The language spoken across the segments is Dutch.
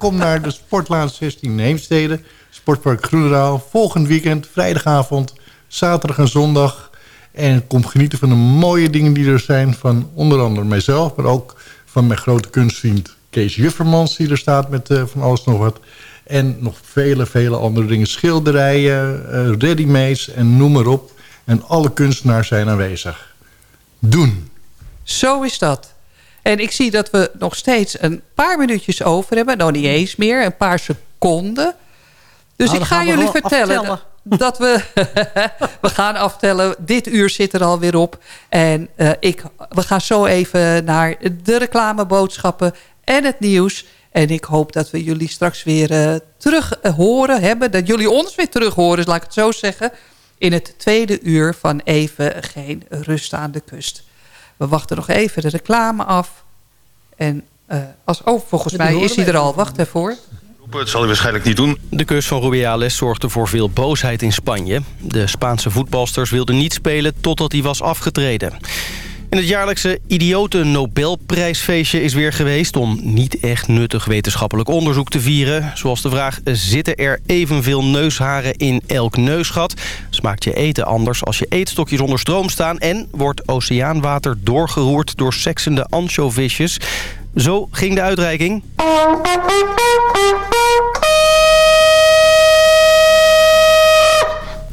kom naar de Sportlaan 16 in Heemstede. Sportpark Groenendaal. Volgend weekend, vrijdagavond, zaterdag en zondag. En kom genieten van de mooie dingen die er zijn. Van onder andere mijzelf, maar ook van mijn grote kunstvriend Kees Juffermans... die er staat met uh, van alles nog wat. En nog vele, vele andere dingen. Schilderijen, uh, readymates en noem maar op. En alle kunstenaars zijn aanwezig. Doen. Zo is dat. En ik zie dat we nog steeds een paar minuutjes over hebben. Nou, niet eens meer. Een paar seconden. Dus nou, ik ga jullie vertellen dat we... we gaan aftellen. Dit uur zit er alweer op. En uh, ik, we gaan zo even naar de reclameboodschappen en het nieuws. En ik hoop dat we jullie straks weer uh, terug uh, horen hebben. Dat jullie ons weer terug horen, laat ik het zo zeggen. In het tweede uur van Even Geen Rust aan de Kust. We wachten nog even de reclame af. En uh, als, oh, volgens mij is hij er al. Wacht even Het zal hij waarschijnlijk niet doen. De kus van Rubiales zorgde voor veel boosheid in Spanje. De Spaanse voetbalsters wilden niet spelen totdat hij was afgetreden. En het jaarlijkse idiote Nobelprijsfeestje is weer geweest... om niet echt nuttig wetenschappelijk onderzoek te vieren. Zoals de vraag, zitten er evenveel neusharen in elk neusgat? Smaakt je eten anders als je eetstokjes onder stroom staan... en wordt oceaanwater doorgeroerd door seksende anchovisjes? Zo ging de uitreiking.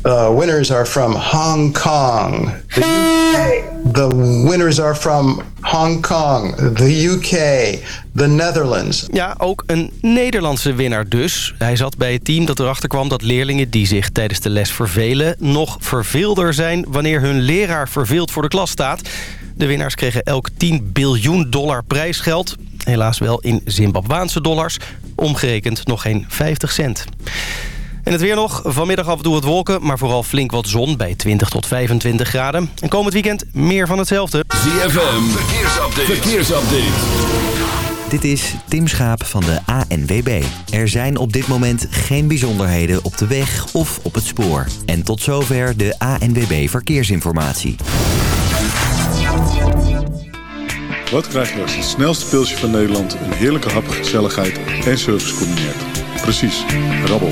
The winners are from Hong Kong. The. The winners are from Hong Kong, the UK, the Netherlands. Ja, ook een Nederlandse winnaar dus. Hij zat bij het team dat erachter kwam dat leerlingen die zich tijdens de les vervelen... nog verveelder zijn wanneer hun leraar verveeld voor de klas staat. De winnaars kregen elk 10 biljoen dollar prijsgeld. Helaas wel in Zimbabwaanse dollars. Omgerekend nog geen 50 cent. En het weer nog. Vanmiddag af en toe wat wolken, maar vooral flink wat zon bij 20 tot 25 graden. En komend weekend meer van hetzelfde. ZFM, verkeersupdate. verkeersupdate. Dit is Tim Schaap van de ANWB. Er zijn op dit moment geen bijzonderheden op de weg of op het spoor. En tot zover de ANWB Verkeersinformatie. Wat krijg je als het snelste pilsje van Nederland... een heerlijke hap, gezelligheid en service combineert? Precies, rabbel.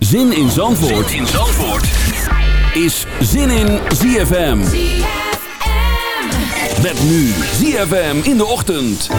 Zin in Zandvoort, zin in Zandvoort. is Zin in ZFM. ZFM. Met nu ZFM in de ochtend.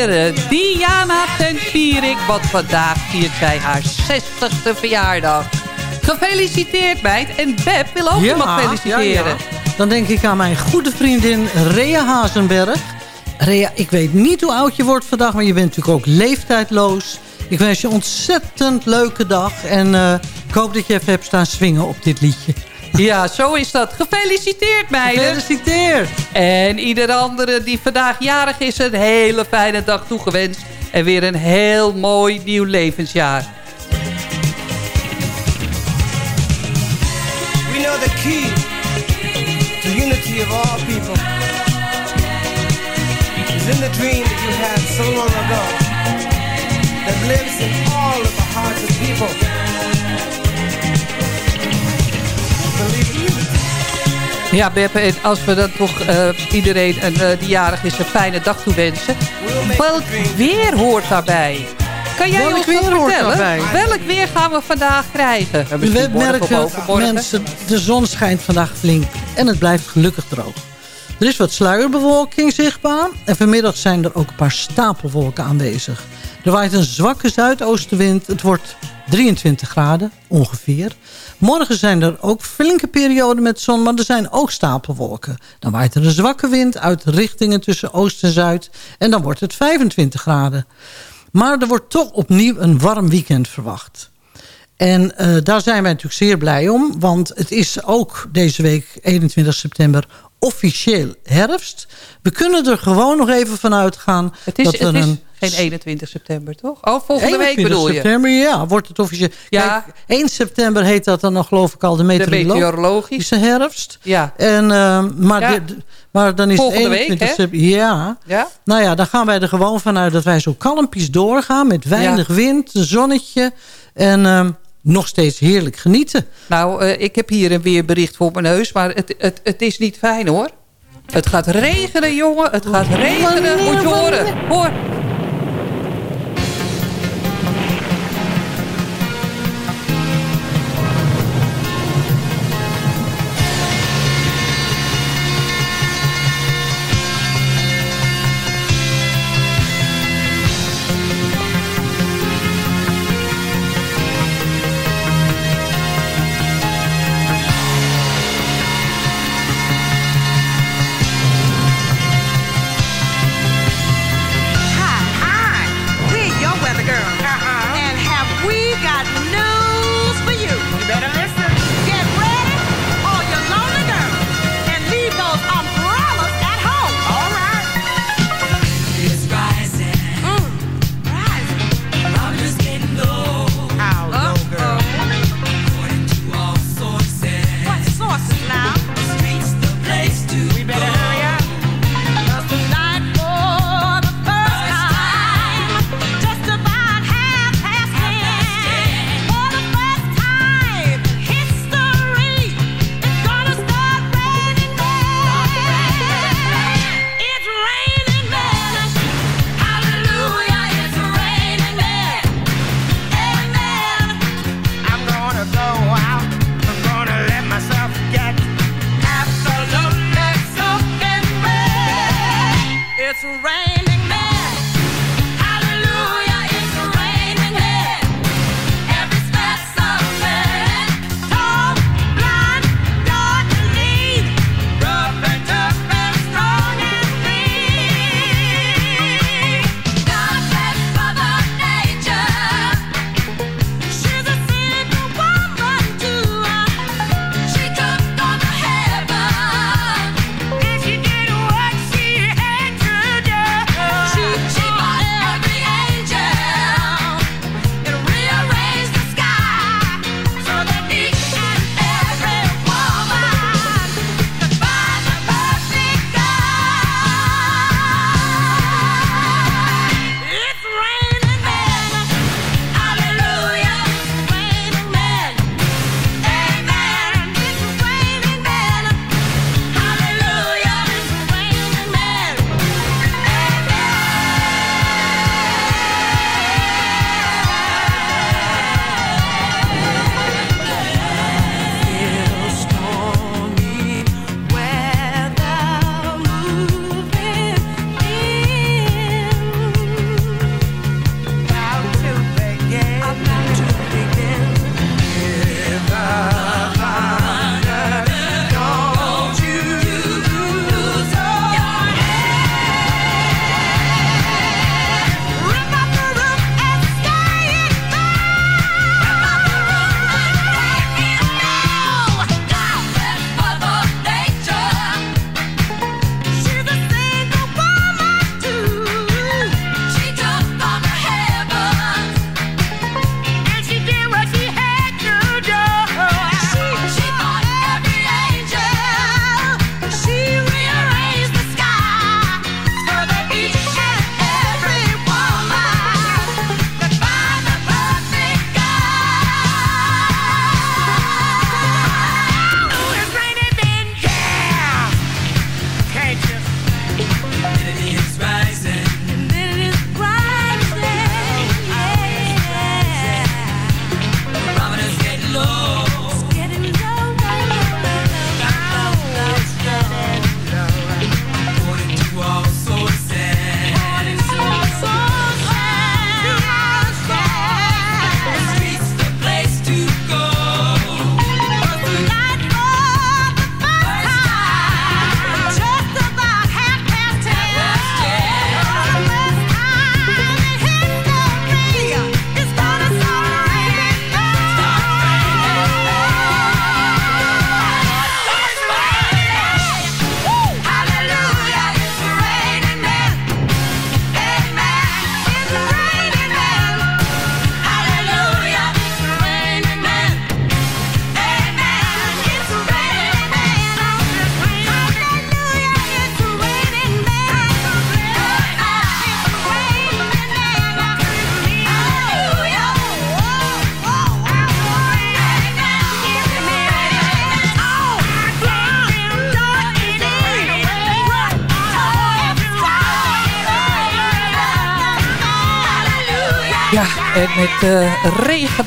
Diana ten Vierik, want vandaag viert zij haar 60ste verjaardag. Gefeliciteerd meid. En Beb wil ook iemand feliciteren. Dan denk ik aan mijn goede vriendin Rea Hazenberg. Rea, ik weet niet hoe oud je wordt vandaag, maar je bent natuurlijk ook leeftijdloos. Ik wens je een ontzettend leuke dag. En uh, ik hoop dat je even hebt staan swingen op dit liedje. Ja, zo is dat. Gefeliciteerd, meiden. Gefeliciteerd. En ieder andere die vandaag jarig is, een hele fijne dag toegewenst. En weer een heel mooi nieuw levensjaar. We know the key to unity of all people is in the dream that you had so long ago that lives in all of the hearts of people. Ja, Beb, als we dan toch uh, iedereen een, uh, die jarig is een fijne dag toewensen. Welk weer hoort daarbij? Kan jij Welk ons weer vertellen? Welk weer gaan we vandaag krijgen? We, we merken, mensen, de zon schijnt vandaag flink en het blijft gelukkig droog. Er is wat sluierbewolking zichtbaar en vanmiddag zijn er ook een paar stapelwolken aanwezig. Er waait een zwakke zuidoostenwind. Het wordt 23 graden ongeveer. Morgen zijn er ook flinke perioden met zon, maar er zijn ook stapelwolken. Dan waait er een zwakke wind uit richtingen tussen oost en zuid. En dan wordt het 25 graden. Maar er wordt toch opnieuw een warm weekend verwacht. En uh, daar zijn wij natuurlijk zeer blij om. Want het is ook deze week 21 september officieel herfst. We kunnen er gewoon nog even van uitgaan. Het is, dat we het een geen 21 september, toch? Oh, volgende week bedoel je? september, ja, wordt het officieel. Ja. Kijk, 1 september heet dat dan nog, geloof ik al, de, meteorologische herfst. Ja. En, uh, maar, ja. De, maar dan is volgende het 21 week, september. Ja. ja. Nou ja, dan gaan wij er gewoon vanuit dat wij zo kalmpjes doorgaan... met weinig ja. wind, zonnetje en... Uh, nog steeds heerlijk genieten. Nou, uh, ik heb hier een weerbericht voor mijn neus, maar het, het, het is niet fijn hoor. Het gaat regenen, jongen. Het gaat regenen. Moet je horen. Hoor.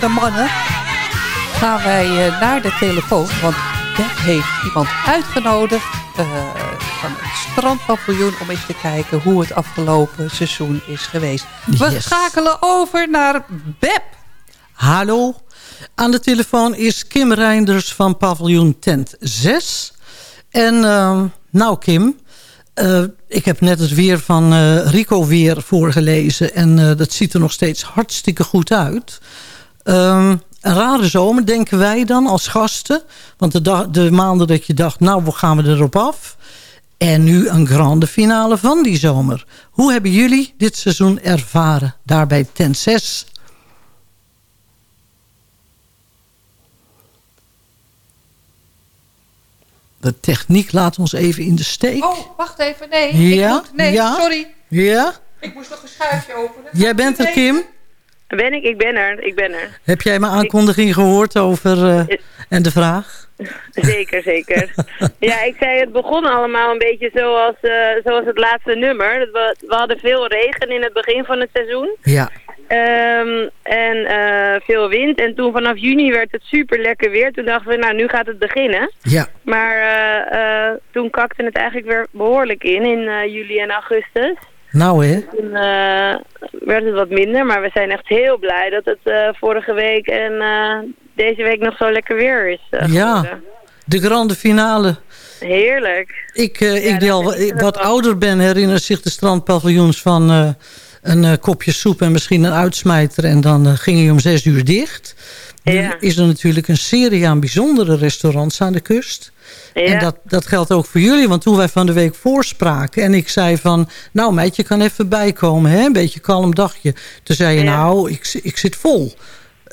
Mannen gaan wij uh, naar de telefoon. Want Beb heeft iemand uitgenodigd uh, van het strandpaviljoen... om eens te kijken hoe het afgelopen seizoen is geweest. We yes. schakelen over naar Beb. Hallo. Aan de telefoon is Kim Reinders van paviljoen Tent 6. En uh, nou Kim, uh, ik heb net het weer van Rico weer voorgelezen. En dat ziet er nog steeds hartstikke goed uit. Um, een rare zomer, denken wij dan als gasten. Want de, de maanden dat je dacht, nou, hoe gaan we erop af? En nu een grande finale van die zomer. Hoe hebben jullie dit seizoen ervaren? Daarbij ten 6. De techniek laat ons even in de steek. Oh, wacht even. Nee, ja? ik moet, nee ja? sorry. Ja? Ik moest nog een schuifje openen. Jij bent er, Kim? Ben ik? Ik ben er. Ik ben er. Heb jij mijn aankondiging gehoord over uh, en de vraag? Zeker, zeker. ja, ik zei het begon allemaal een beetje zoals, uh, zoals het laatste nummer. We, we hadden veel regen in het begin van het seizoen. Ja. Um, en uh, veel wind. En toen vanaf juni werd het super lekker weer. Toen dachten we, nou nu gaat het beginnen. Ja. Maar toen kakte het eigenlijk weer behoorlijk in, in juli en augustus. Nou hè? Toen werd het wat minder. Maar we zijn echt heel blij dat het vorige week en deze week nog zo lekker weer is. ja, de grande finale. Heerlijk. Ik, ik die al wat ouder ben herinner zich de strandpaviljoens van een uh, kopje soep en misschien een uitsmijter. En dan ging hij om zes uur dicht. Nu ja. is er natuurlijk een serie aan bijzondere restaurants aan de kust. Ja. En dat, dat geldt ook voor jullie. Want toen wij van de week voorspraken en ik zei van... nou meid, je kan even bijkomen, hè? een beetje kalm dagje. Toen zei je, Ja. nou, ik, ik zit vol.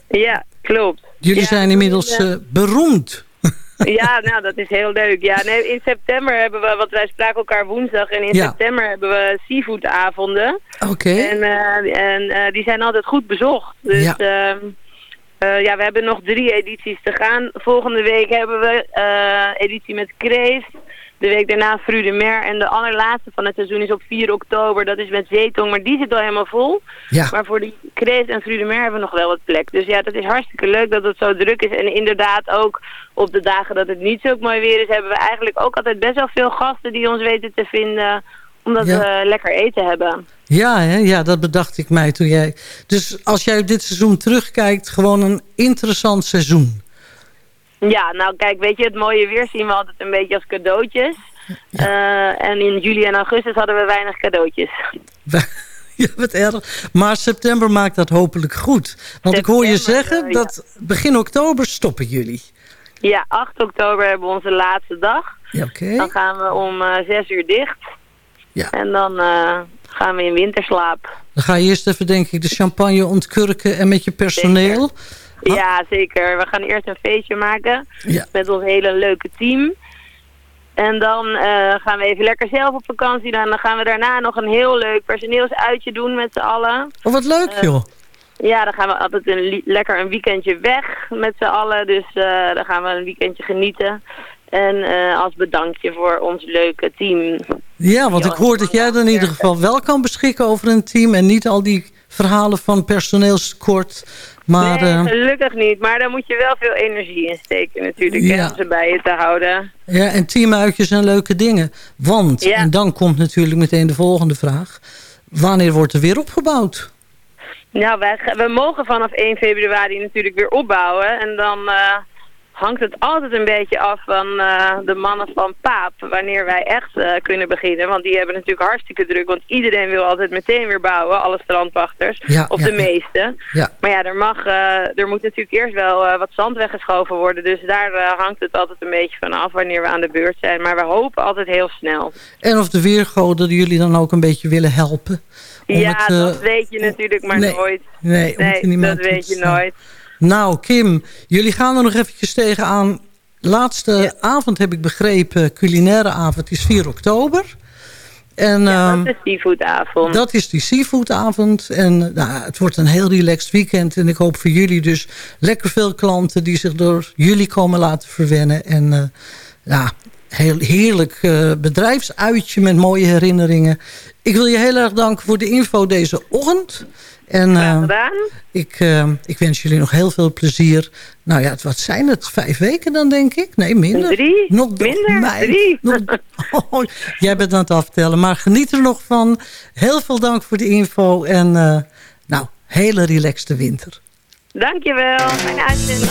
Ja, klopt. Jullie Ja, zijn inmiddels toen, eh, beroemd. Ja, nou, dat is heel leuk. Ja, nee, in september hebben we, want wij spraken elkaar woensdag. En in Ja. september hebben we seafoodavonden. Oké. En, eh, en eh, die zijn altijd goed bezocht. Dus Ja. Ja. ja, we hebben nog drie edities te gaan. Volgende week hebben we eh, editie met Kreeft. De week daarna Frude Mer. En de allerlaatste van het seizoen is op 4 oktober. Dat is met Zeetong, maar die zit al helemaal vol. Ja. Maar voor die Kreeft en Frude Mer hebben we nog wel wat plek. Dus ja, dat is hartstikke leuk dat het zo druk is. En inderdaad ook op de dagen dat het niet zo mooi weer is... hebben we eigenlijk ook altijd best wel veel gasten die ons weten te vinden... omdat Ja. we lekker eten hebben. Ja, hè? ja, dat bedacht ik mij toen jij... Dus als jij op dit seizoen terugkijkt, gewoon een interessant seizoen. Ja, nou kijk, weet je, het mooie weer zien we altijd een beetje als cadeautjes. Eh, en in juli en augustus hadden we weinig cadeautjes. Ja, wat erg. Maar september maakt dat hopelijk goed. Want ik hoor je zeggen eh, dat begin oktober stoppen jullie. Ja, 8 oktober hebben we onze laatste dag. Ja, oké. Dan gaan we om eh 6 uur dicht. Ja. En dan gaan we in winterslaap. Dan ga je eerst even, denk ik, de champagne ontkurken en met je personeel. Ja, zeker. We gaan eerst een feestje maken Ja. met ons hele leuke team. En dan eh, gaan we even lekker zelf op vakantie. Dan gaan we daarna nog een heel leuk personeelsuitje doen met z'n allen. Oh, wat leuk, Eh, joh. Ja, dan gaan we altijd een lekker een weekendje weg met z'n allen. Dus eh, dan gaan we een weekendje genieten. En eh, als bedankje voor ons leuke team. Ja, want ik hoor dat jij dan in ieder geval wel kan beschikken over een team... en niet al die verhalen van personeelskort. Maar nee, eh, gelukkig niet. Maar daar moet je wel veel energie in steken natuurlijk. hè. Om ze bij je te houden. ja, en teamuitjes en leuke dingen. Want, Ja. en dan komt natuurlijk meteen de volgende vraag... wanneer wordt er weer opgebouwd? Nou, wij, we mogen vanaf 1 februari natuurlijk weer opbouwen. En dan eh, hangt het altijd een beetje af van eh, de mannen van Paap. Wanneer wij echt eh, kunnen beginnen. Want die hebben natuurlijk hartstikke druk. Want iedereen wil altijd meteen weer bouwen. Alle strandwachters. Ja, of ja, de meeste. Ja. Maar ja, er, mag, eh, er moet natuurlijk eerst wel wat zand weggeschoven worden. Dus daar hangt het altijd een beetje van af wanneer we aan de beurt zijn. Maar we hopen altijd heel snel. En of de weergoden jullie dan ook een beetje willen helpen? Om ja, het, dat weet je natuurlijk maar nee, nooit. Nee, dat weet je nooit. Nou, Kim, jullie gaan er nog eventjes tegenaan. Laatste avond heb ik begrepen, culinaire avond is 4 oktober. En, Ja, ehm, dat is seafoodavond. dat is die seafoodavond. En nou, het wordt een heel relaxed weekend. En ik hoop voor jullie dus lekker veel klanten die zich door jullie komen laten verwennen. En eh, ja, heel heerlijk eh, bedrijfsuitje met mooie herinneringen. Ik wil je heel erg danken voor de info deze ochtend. En, uh, ik, uh, ik wens jullie nog heel veel plezier. Nou ja, wat zijn het? Vijf weken dan, denk ik? Nee, minder. Drie. Nog, minder, mei, drie. Nog, oh, jij bent aan het aftellen, maar geniet er nog van. Heel veel dank voor de info en uh, nou, hele relaxte winter. Dankjewel. Fijne uitzending.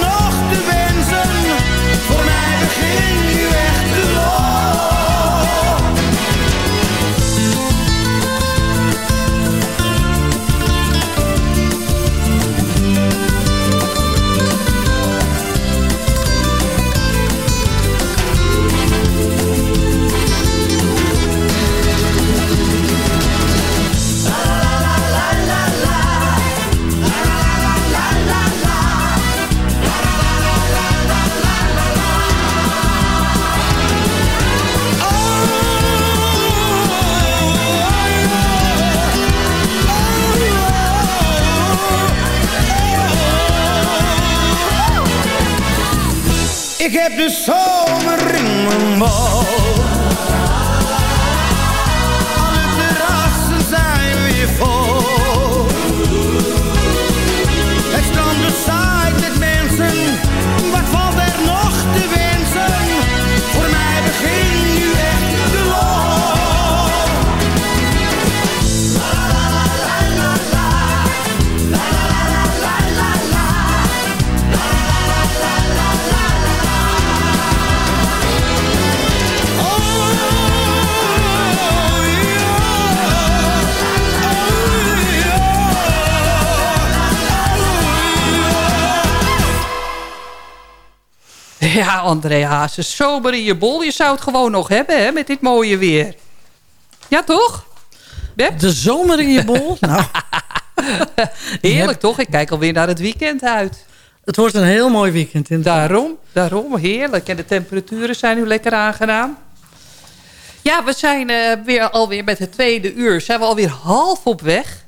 nog te wensen? Voor mij begint nu echt de lol. Ik heb de zomer in mijn. Ja, André Hazes, zomer in je bol. Je zou het gewoon nog hebben, hè, met dit mooie weer. Ja, toch? Beb? De zomer in je bol? nou, Heerlijk, toch? Ik kijk alweer naar het weekend uit. het wordt een heel mooi weekend. Inderdaad. Daarom, daarom, heerlijk. En de temperaturen zijn nu lekker aangenaam. Ja, we zijn eh, weer alweer met het tweede uur. Zijn we alweer half op weg.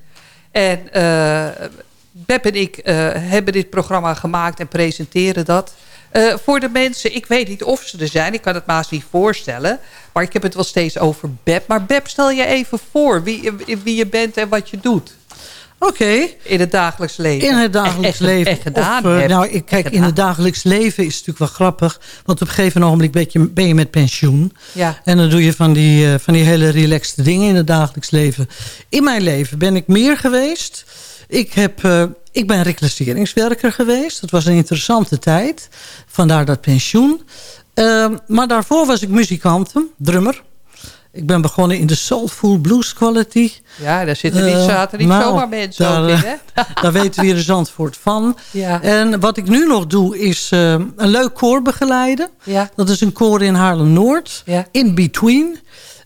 En eh Beb en ik eh, hebben dit programma gemaakt en presenteren dat. Eh, voor de mensen, ik weet niet of ze er zijn. Ik kan het maar eens niet voorstellen. Maar ik heb het wel steeds over Beb. Maar Beb, stel je even voor wie, wie je bent en wat je doet. Oké. In het dagelijks leven. In het dagelijks Echt- leven. echt gedaan Of, eh, nou, ik, kijk, in het dagelijks leven is het natuurlijk wel grappig. Want op een gegeven ogenblik ben je, ben je met pensioen. Ja. En dan doe je van die, eh, van die hele relaxte dingen in het dagelijks leven. In mijn leven ben ik meer geweest. Ik, heb, ik ben reclasseringswerker geweest. Dat was een interessante tijd. Vandaar dat pensioen. Ehm, maar daarvoor was ik muzikant, drummer. Ik ben begonnen in de Soulful Blues Quality. Ja, daar zitten niet, zaten niet nou, zomaar mensen daar, in, hè? daar weten we hier de Zandvoort van. Ja. En wat ik nu nog doe, is een leuk koor begeleiden. Ja. Dat is een koor in Haarlem-Noord. Ja. In Between.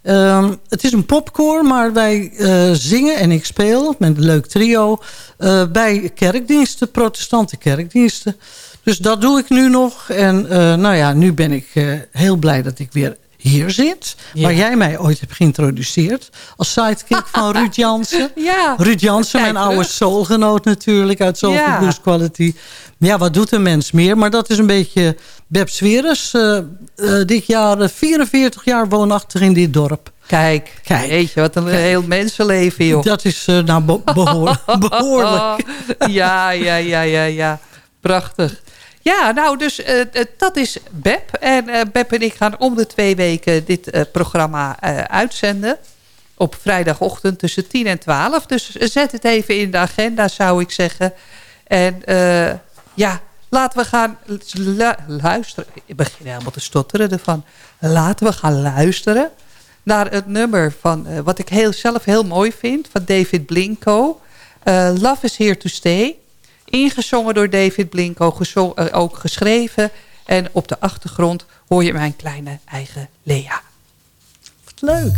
Um, het is een popkoor, maar wij uh, zingen en ik speel met een leuk trio... Uh, bij kerkdiensten, protestante kerkdiensten. Dus dat doe ik nu nog. En uh, nou ja, nu ben ik heel blij dat ik weer hier zit. Ja. Waar jij mij ooit hebt geïntroduceerd. Als sidekick van Ruud Jansen. Ja, Ruud Jansen, mijn oude soulgenoot natuurlijk. Uit Soul ja. Blues Quality. Ja, wat doet een mens meer? Maar dat is een beetje Beb Sweres. Uh, uh, dit jaar 44 jaar woonachtig in dit dorp. Kijk, Kijk. Weet je, wat een heel mensenleven, joh. Dat is uh, nou behoor behoorlijk. ja, ja, ja, ja, ja. Prachtig. Ja, nou, dus uh, dat is Beb. En uh, Beb en ik gaan om de twee weken dit programma uitzenden. Op vrijdagochtend tussen 10 en 12. Dus zet het even in de agenda, zou ik zeggen. En ja, laten we gaan luisteren. Ik begin helemaal te stotteren ervan. Laten we gaan luisteren naar het nummer van... wat ik heel, zelf heel mooi vind, van David Blinko. Love is Here to Stay. Ingezongen door David Blinko, uh, ook geschreven. En op de achtergrond hoor je mijn kleine eigen Lea. Wat leuk.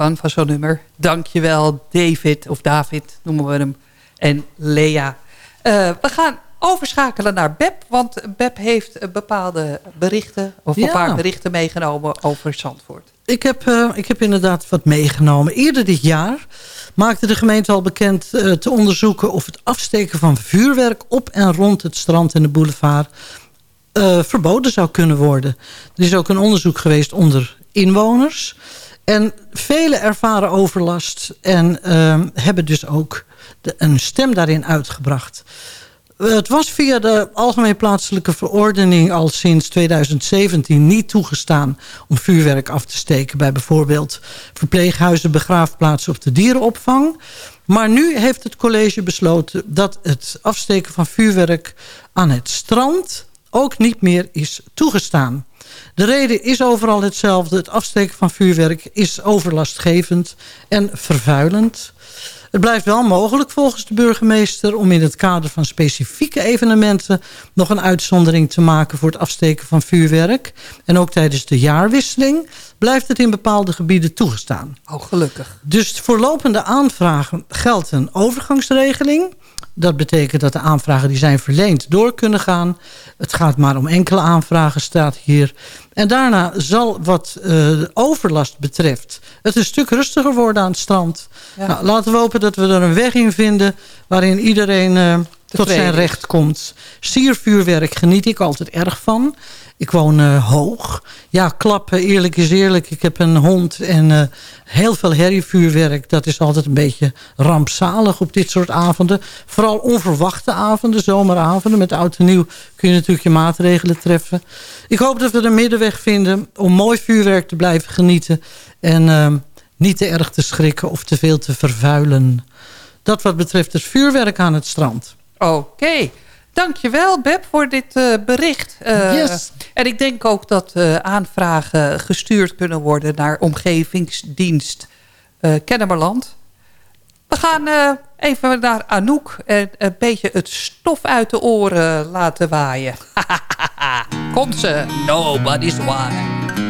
Van, van zo'n nummer. Dankjewel, David, of David noemen we hem. En Lea. Uh, we gaan overschakelen naar Beb. Want Beb heeft bepaalde berichten... of een paar berichten meegenomen over Zandvoort. Ik heb, uh, ik heb inderdaad wat meegenomen. Eerder dit jaar maakte de gemeente al bekend uh, te onderzoeken... of het afsteken van vuurwerk op en rond het strand en de boulevard... Uh, verboden zou kunnen worden. Er is ook een onderzoek geweest onder inwoners. En velen ervaren overlast en uh, hebben dus ook een stem daarin uitgebracht. Het was via de Algemeen Plaatselijke Verordening al sinds 2017 niet toegestaan om vuurwerk af te steken bij bijvoorbeeld verpleeghuizen, begraafplaatsen of de dierenopvang. Maar nu heeft het college besloten dat het afsteken van vuurwerk aan het strand ook niet meer is toegestaan. De reden is overal hetzelfde. Het afsteken van vuurwerk is overlastgevend en vervuilend. Het blijft wel mogelijk volgens de burgemeester... om in het kader van specifieke evenementen... nog een uitzondering te maken voor het afsteken van vuurwerk. En ook tijdens de jaarwisseling blijft het in bepaalde gebieden toegestaan. Oh, gelukkig. Dus voor lopende aanvragen geldt een overgangsregeling... Dat betekent dat de aanvragen die zijn verleend door kunnen gaan. Het gaat maar om enkele aanvragen, staat hier. En daarna zal wat uh, overlast betreft... het een stuk rustiger worden aan het strand. Nou, laten we hopen dat we er een weg in vinden... waarin iedereen tot zijn recht komt. Siervuurwerk geniet ik altijd erg van. Ik woon uh, hoog. Ja, klappen, eerlijk is eerlijk. Ik heb een hond en uh, heel veel herrievuurwerk. Dat is altijd een beetje rampzalig op dit soort avonden. Vooral onverwachte avonden, zomeravonden. Met oud en nieuw kun je natuurlijk je maatregelen treffen. Ik hoop dat we een middenweg vinden om mooi vuurwerk te blijven genieten. En uh, niet te erg te schrikken of te veel te vervuilen. Dat wat betreft het vuurwerk aan het strand. Oké. Okay. Dankjewel, Beb, voor dit uh, bericht. Uh, yes. En ik denk ook dat uh, aanvragen gestuurd kunnen worden... naar omgevingsdienst Kennemerland. We gaan even naar Anouk... en een beetje het stof uit de oren laten waaien. Komt ze, nobody's wife.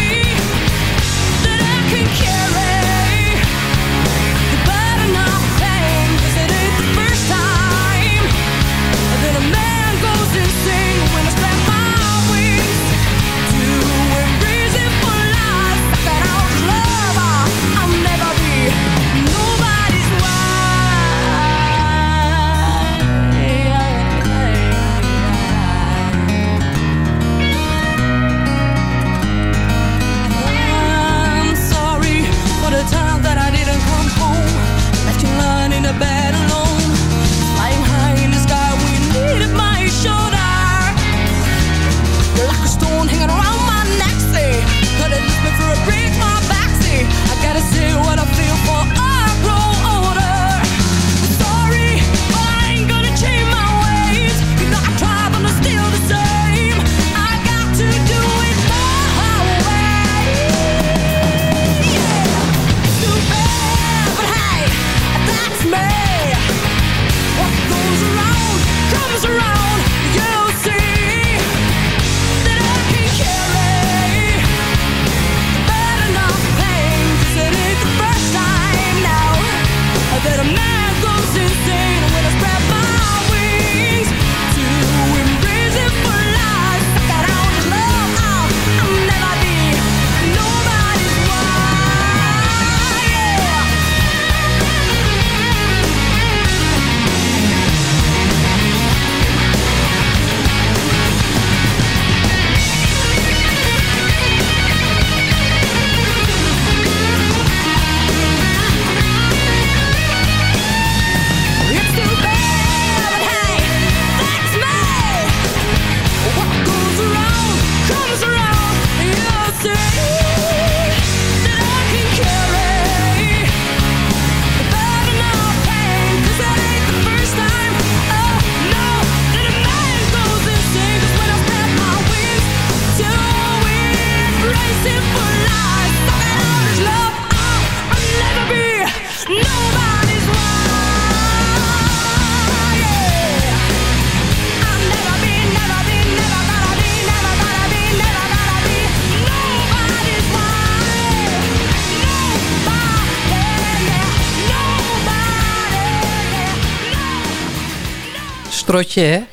Hè?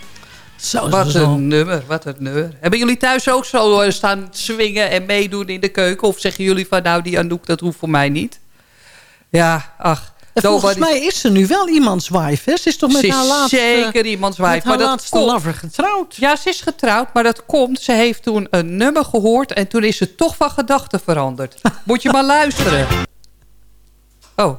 Zo, wat zo. een nummer, wat een nummer. Hebben jullie thuis ook zo uh, staan swingen en meedoen in de keuken? Of zeggen jullie van nou, die Anouk, dat hoeft voor mij niet? Ja, ach. En volgens mij is ze nu wel iemands wife, hè? Ze is toch met ze haar laatste... zeker iemands wife. Met haar maar dat laatste komt, lover getrouwd. Ja, ze is getrouwd, maar dat komt. Ze heeft toen een nummer gehoord en toen is ze toch van gedachten veranderd. Moet je maar luisteren. Oh.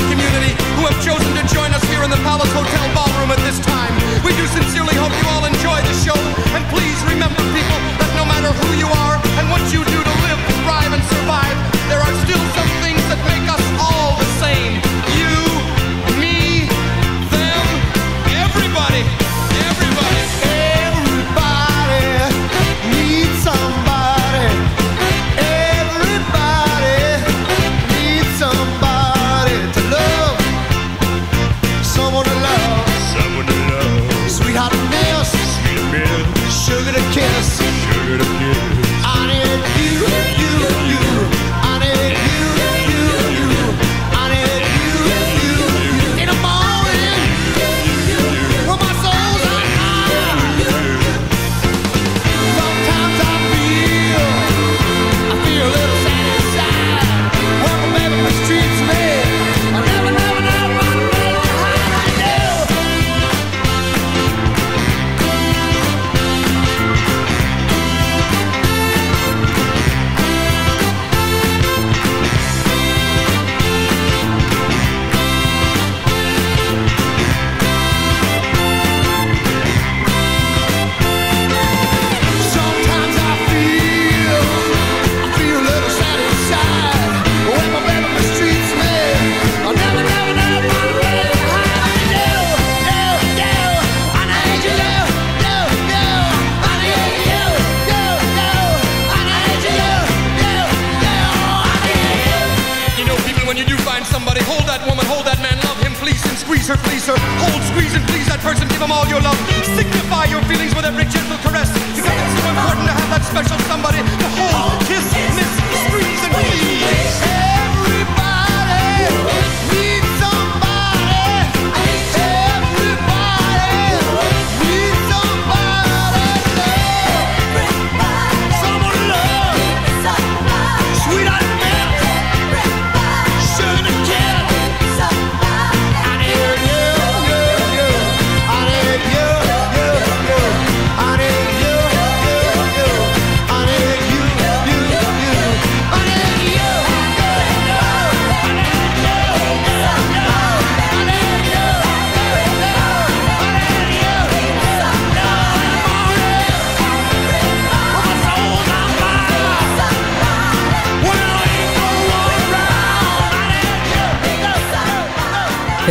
Law community who have chosen to join us here in the Palace Hotel ballroom at this time. We do sincerely hope you all enjoy the show. And please remember, people,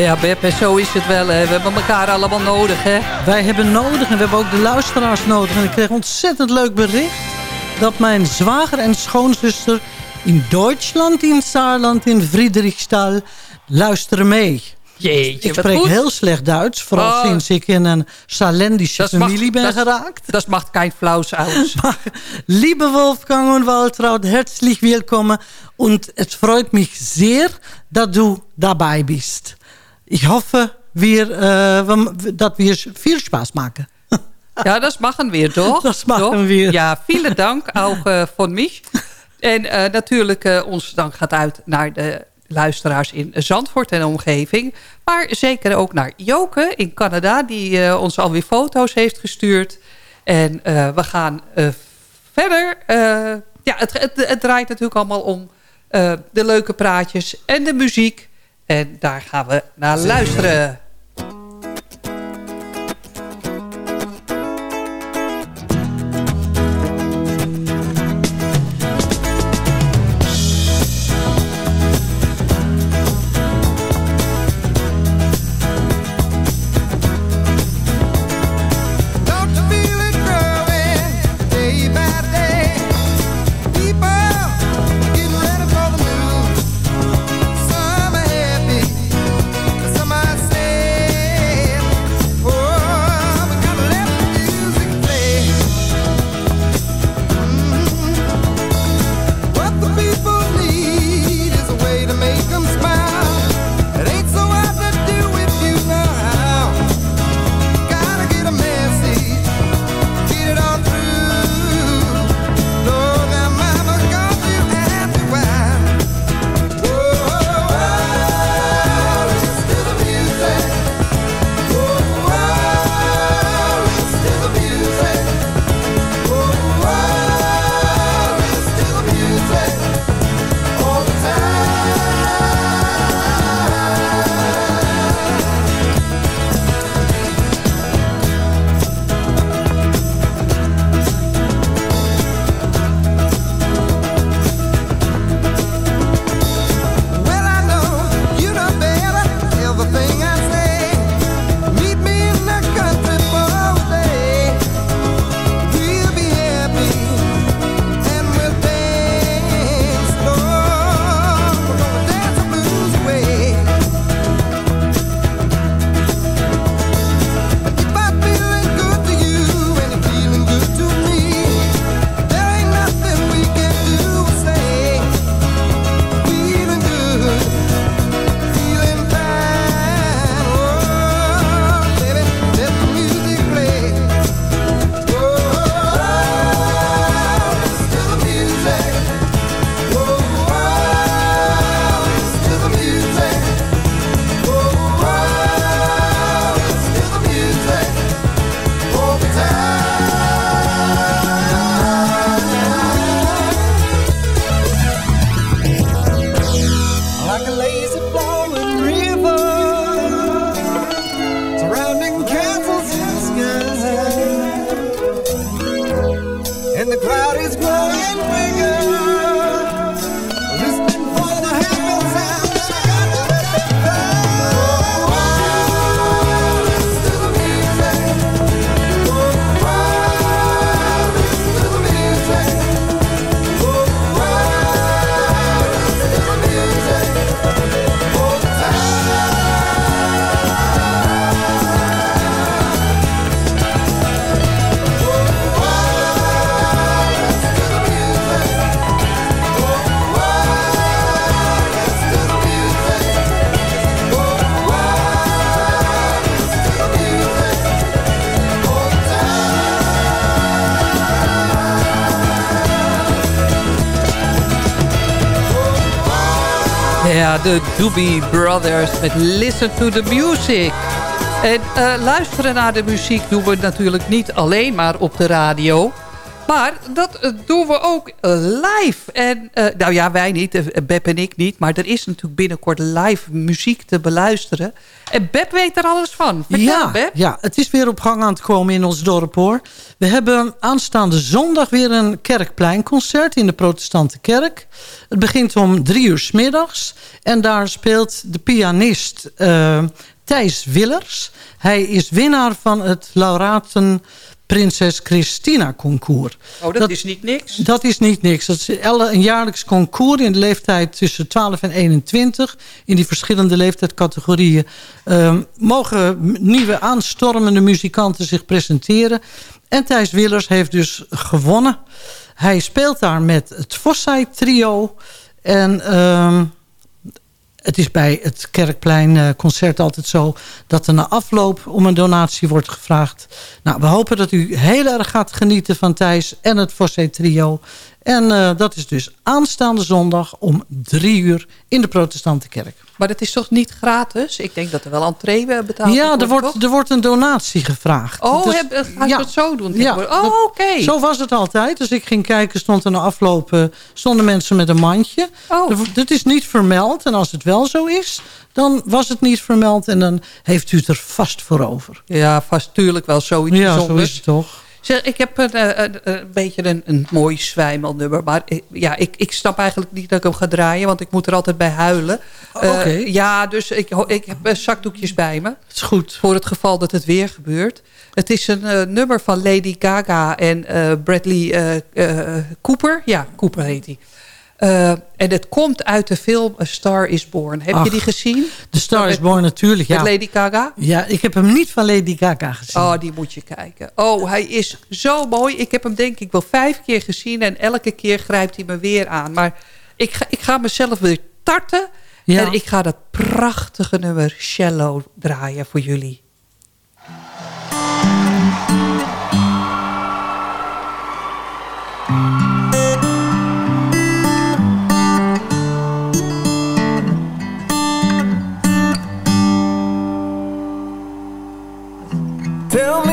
Ja, Beb, en zo is het wel. Hè. We hebben elkaar allemaal nodig, hè? Wij hebben nodig en we hebben ook de luisteraars nodig. En ik kreeg ontzettend leuk bericht... dat mijn zwager en schoonzuster in Duitsland, in Saarland, in Friedrichsthal... luisteren mee. Jeetje, ik spreek heel slecht Duits. Vooral Oh. sinds ik in een Das macht- familie ben das- geraakt. Dat macht kein Flaus aus. Liebe Wolfgang und Waltraud, herzlich willkommen. Und es freut mich sehr, dass du dabei bist. Ich hoffe, wir, äh, wir- dass wir viel Spaß machen. Ja, das machen wir doch. Das machen Doch? wir. Ja, vielen Dank auch äh, von mich. En eh, natuurlijk, eh, onze dank gaat uit naar de luisteraars in Zandvoort en omgeving. Maar zeker ook naar Joke in Canada, die eh, ons alweer foto's heeft gestuurd. En eh, we gaan eh, verder. eh, ja, het, het, het draait natuurlijk allemaal om eh, de leuke praatjes en de muziek. En daar gaan we naar luisteren. De Doobie Brothers met Listen to the Music. En uh, luisteren naar de muziek doen we natuurlijk niet alleen maar op de radio. Maar dat eh, doen we ook eh, live. En, uh, nou ja, wij niet, Beb en ik niet. Maar er is natuurlijk binnenkort live muziek te beluisteren. En Beb weet er alles van. Vertel, ja, Beb. ja, het is weer op gang aan het komen in ons dorp hoor. We hebben aanstaande zondag weer een kerkpleinconcert in de protestante kerk. Het begint om drie uur s middags. En daar speelt de pianist uh, Thijs Willers. Hij is winnaar van het Lauraten Prinses Christina concours. Oh, dat, is niet niks? Dat is niet niks. Dat is een jaarlijks concours in de leeftijd tussen 12 en 21. In die verschillende leeftijdscategorieën um, mogen nieuwe aanstormende muzikanten zich presenteren. En Thijs Willers heeft dus gewonnen. Hij speelt daar met het Fossai trio. En um, het is bij het Kerkplein concert altijd zo... dat er na afloop om een donatie wordt gevraagd. Nou, we hopen dat u heel erg gaat genieten van Thijs en het Fossé Trio. En uh, dat is dus aanstaande zondag om drie uur in de protestante kerk. Maar dat is toch niet gratis? Ik denk dat er wel entree betaald Ja, er wordt, er wordt een donatie gevraagd. Oh, dus, heb, ga je ja, het zo doen? Ja, oh, oké. Okay. Zo was het altijd. Dus ik ging kijken, stond er na afloop... Uh, stonden mensen met een mandje. Oh. Dat is niet vermeld. En als het wel zo is, dan was het niet vermeld. En dan heeft u het er vast voor over. Ja, vast tuurlijk wel zoiets Ja, bijzonders. zo is het toch. Zeg, ik heb een, een, een, een beetje een, een mooi zwijmelnummer. Maar ja, ik, ik snap eigenlijk niet dat ik hem ga draaien. Want ik moet er altijd bij huilen. Oké. Okay. Uh, ja, dus ik, ik heb zakdoekjes bij me. Dat is goed. Voor het geval dat het weer gebeurt. Het is een uh, nummer van Lady Gaga en uh, Bradley Cooper. Ja, Cooper heet hij. Uh, en het komt uit de film A Star is Born. Heb Ach, je die gezien? The Star met, is Born natuurlijk, ja. Met Lady Gaga? Ja, ik heb hem niet van Lady Gaga gezien. Oh, die moet je kijken. Oh, hij is zo mooi. Ik heb hem denk ik wel vijf keer gezien. En elke keer grijpt hij me weer aan. Maar ik ga, ik ga mezelf weer tarten. Ja. En ik ga dat prachtige nummer Shallow draaien voor jullie.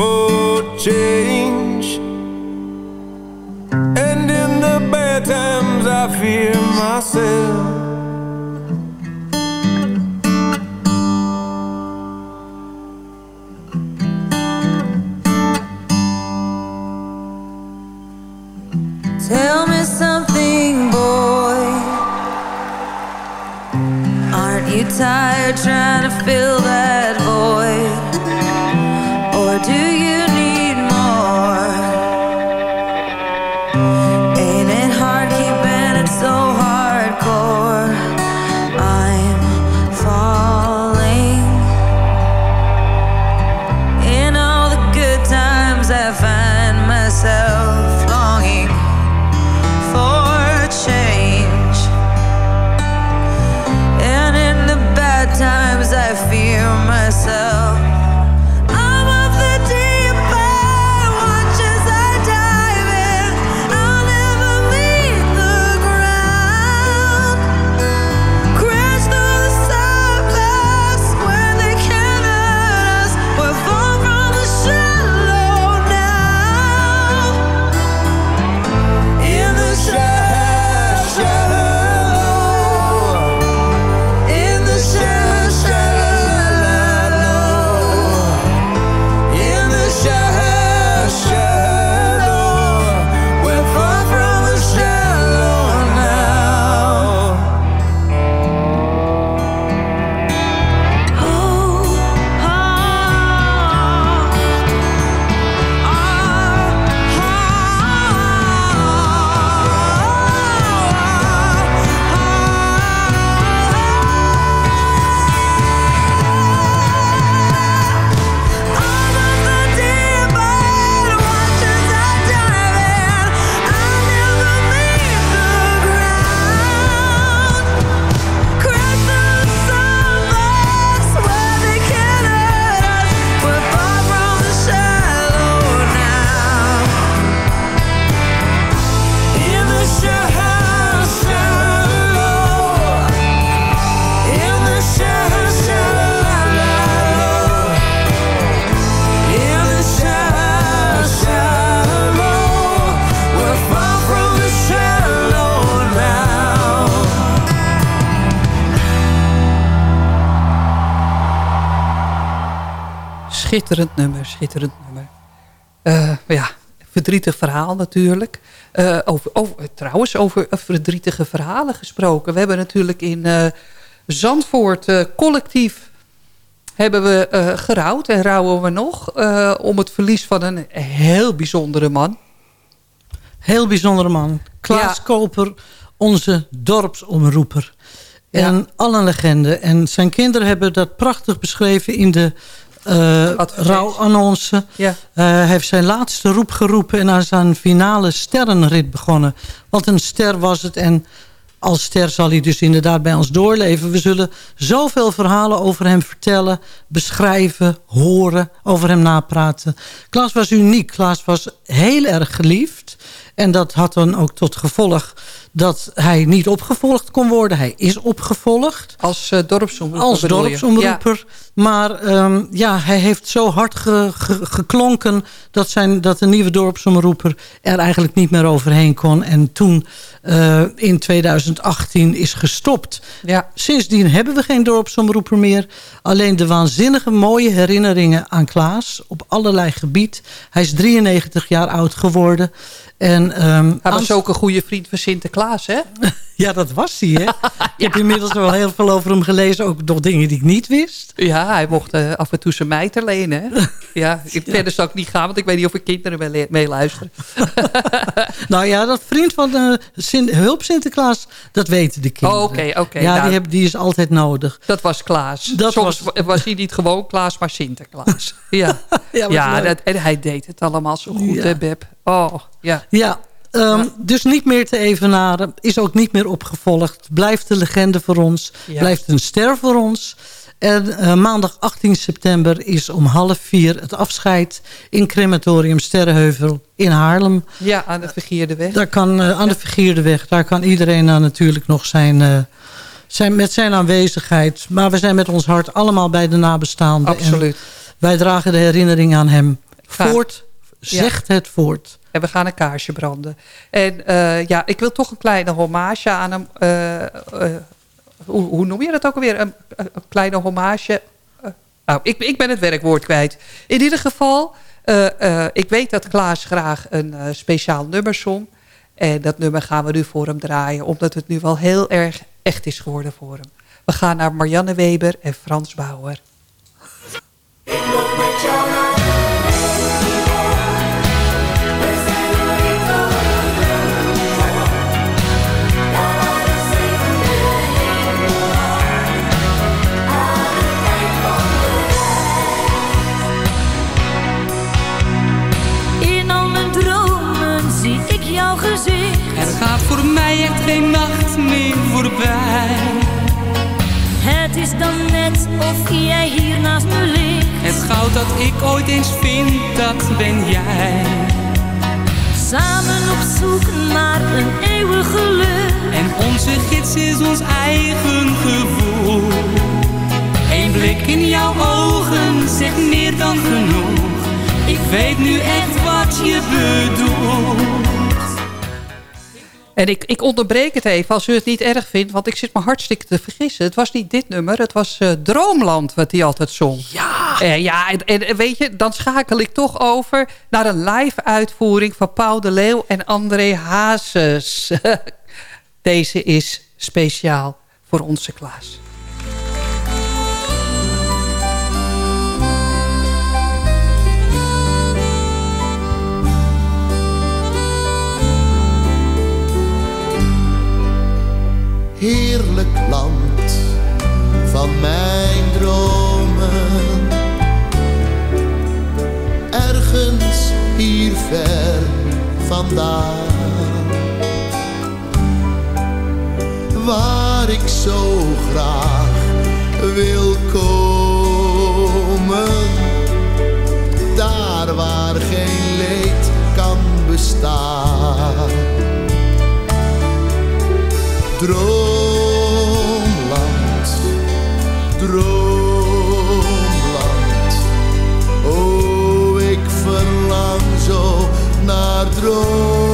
for change. And in the bad times I fear myself schitterend nummer, schitterend nummer. Uh, ja, verdrietig verhaal natuurlijk. Uh, over, over, trouwens, over verdrietige verhalen gesproken. We hebben natuurlijk in uh, Zandvoort collectief hebben we gerouwd en rouwen we nog... om het verlies van een heel bijzondere man. Heel bijzondere man. Klaas ja. Koper, onze dorpsomroeper. En ja. al een legende. En zijn kinderen hebben dat prachtig beschreven in de uh, rouwannonce. Ja. Uh, hij heeft zijn laatste roep geroepen en aan zijn finale sterrenrit begonnen. Wat een ster was het en als ster zal hij dus inderdaad bij ons doorleven. We zullen zoveel verhalen over hem vertellen, beschrijven, horen, over hem napraten. Klaas was uniek. Klaas was heel erg geliefd. En dat had dan ook tot gevolg dat hij niet opgevolgd kon worden. Hij is opgevolgd. Als uh, dorpsomroeper. Als dorpsomroeper. Maar um, ja, hij heeft zo hard ge, ge, geklonken... Dat, zijn, dat de nieuwe dorpsomroeper er eigenlijk niet meer overheen kon. En toen uh, in 2018 is gestopt. Ja. Sindsdien hebben we geen dorpsomroeper meer. Alleen de waanzinnige mooie herinneringen aan Klaas. Op allerlei gebied. Hij is 93 jaar oud geworden. En, um, hij was ook een goede vriend van Sinterklaas, hè? ja, dat was hij, hè? Ik heb inmiddels wel heel veel over hem gelezen. Ook nog dingen die ik niet wist. Ja, hij mocht uh, af en toe zijn mijter lenen, hè? ja, ik, ja. verder zou ik niet gaan, want ik weet niet of ik kinderen meeluisteren. nou ja, dat vriend van uh, Hulp Sinterklaas, dat weten de kinderen. Oké, oh, oké. Okay, ja, nou, die, heb, die, is altijd nodig. Dat was Klaas. Dat Soms was... was hij niet gewoon Klaas, maar Sinterklaas. ja, ja, ja dat, en hij deed het allemaal zo goed, ja. hè, Beb? Oh, ja. Ja, um, ja. dus niet meer te evenaren. Is ook niet meer opgevolgd. Blijft een legende voor ons. Ja. Blijft een ster voor ons. En uh, maandag 18 september is om half vier het afscheid... in crematorium Sterrenheuvel in Haarlem. Ja, aan de Vergierde Weg. Daar kan, uh, aan de Vergierde Weg. Daar kan iedereen dan natuurlijk nog zijn... Zijn, met zijn aanwezigheid. Maar we zijn met ons hart allemaal bij de nabestaanden. Absoluut. En wij dragen de herinnering aan hem voort zegt het voort. En we gaan een kaarsje branden. En uh, ja, ik wil toch een kleine hommage aan hem. Uh, uh, hoe, hoe, noem je dat ook alweer? Een, een kleine hommage. nou, ik, ik ben het werkwoord kwijt. In ieder geval, ik weet dat Klaas graag een speciaal nummer zong. En dat nummer gaan we nu voor hem draaien. Omdat het nu wel heel erg echt is geworden voor hem. We gaan naar Marianne Weber en Frans Bauer. Ik loop met jou geen nacht meer voorbij. Het is dan net of jij hier naast me ligt. Het goud dat ik ooit eens vind, dat ben jij. Samen op zoek naar een eeuwig geluk. En onze gids is ons eigen gevoel. Eén blik in jouw ogen zegt meer dan genoeg. Ik weet nu echt wat je bedoelt. En ik, ik onderbreek het even als u het niet erg vindt. Want ik zit me hartstikke te vergissen. Het was niet dit nummer. Het was uh, Droomland wat hij altijd zong. Ja. Uh, ja, en, en, weet je, dan schakel ik toch over naar een live uitvoering van Paul de Leeuw en André Hazes. Deze is speciaal voor onze Klaas. Heerlijk land van mijn dromen. Ergens hier ver vandaan, waar ik zo graag wil komen. Daar waar geen leed kan bestaan. Droom droomland. Oh, ik verlang zo naar droomland.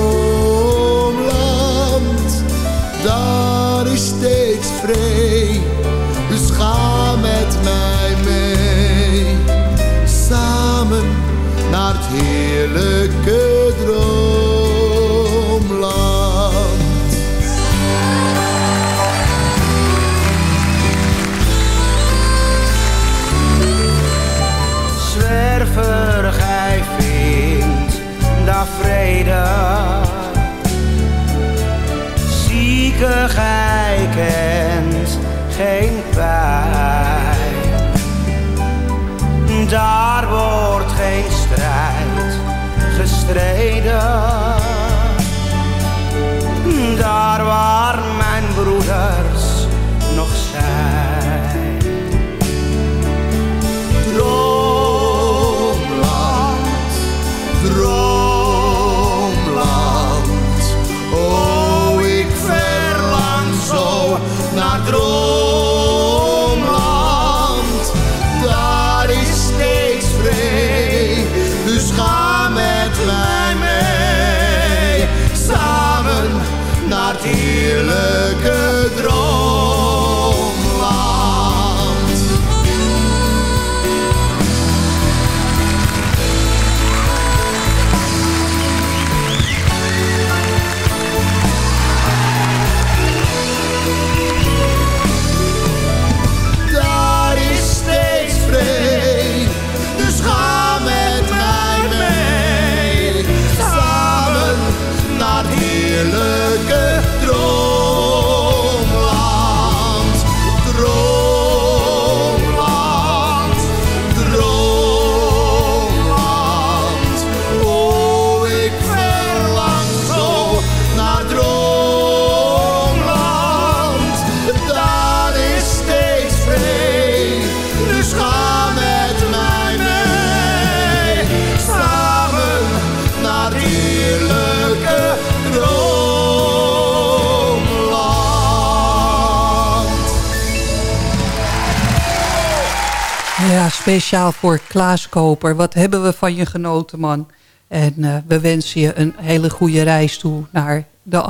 Speciaal voor Klaas Koper. Wat hebben we van je genoten, man. En eh, we wensen je een hele goede reis toe naar de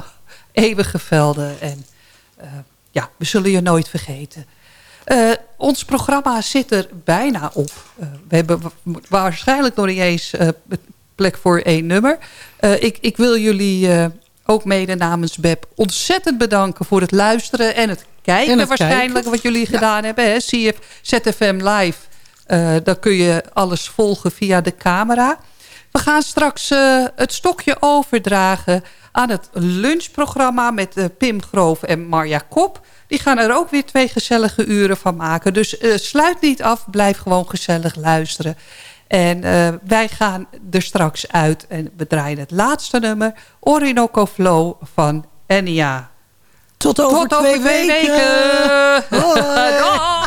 eeuwige velden. En eh, ja, we zullen je nooit vergeten. Eh, ons programma zit er bijna op. We hebben wa- waarschijnlijk nog niet eens plek voor één nummer. Ik, ik wil jullie ook mede namens Beb ontzettend bedanken voor het luisteren en het kijken En het waarschijnlijk kijken. wat jullie gedaan hebben. Hè? CF, ZFM Live. Eh, dan kun je alles volgen via de camera. We gaan straks eh, het stokje overdragen aan het lunchprogramma met eh, Pim Groof en Marja Kop. Die gaan er ook weer twee gezellige uren van maken. Dus sluit niet af, blijf gewoon gezellig luisteren. En wij gaan er straks uit en we draaien het laatste nummer. Orinoco Flow van Enya. Tot over Tot over twee twee weken. weken.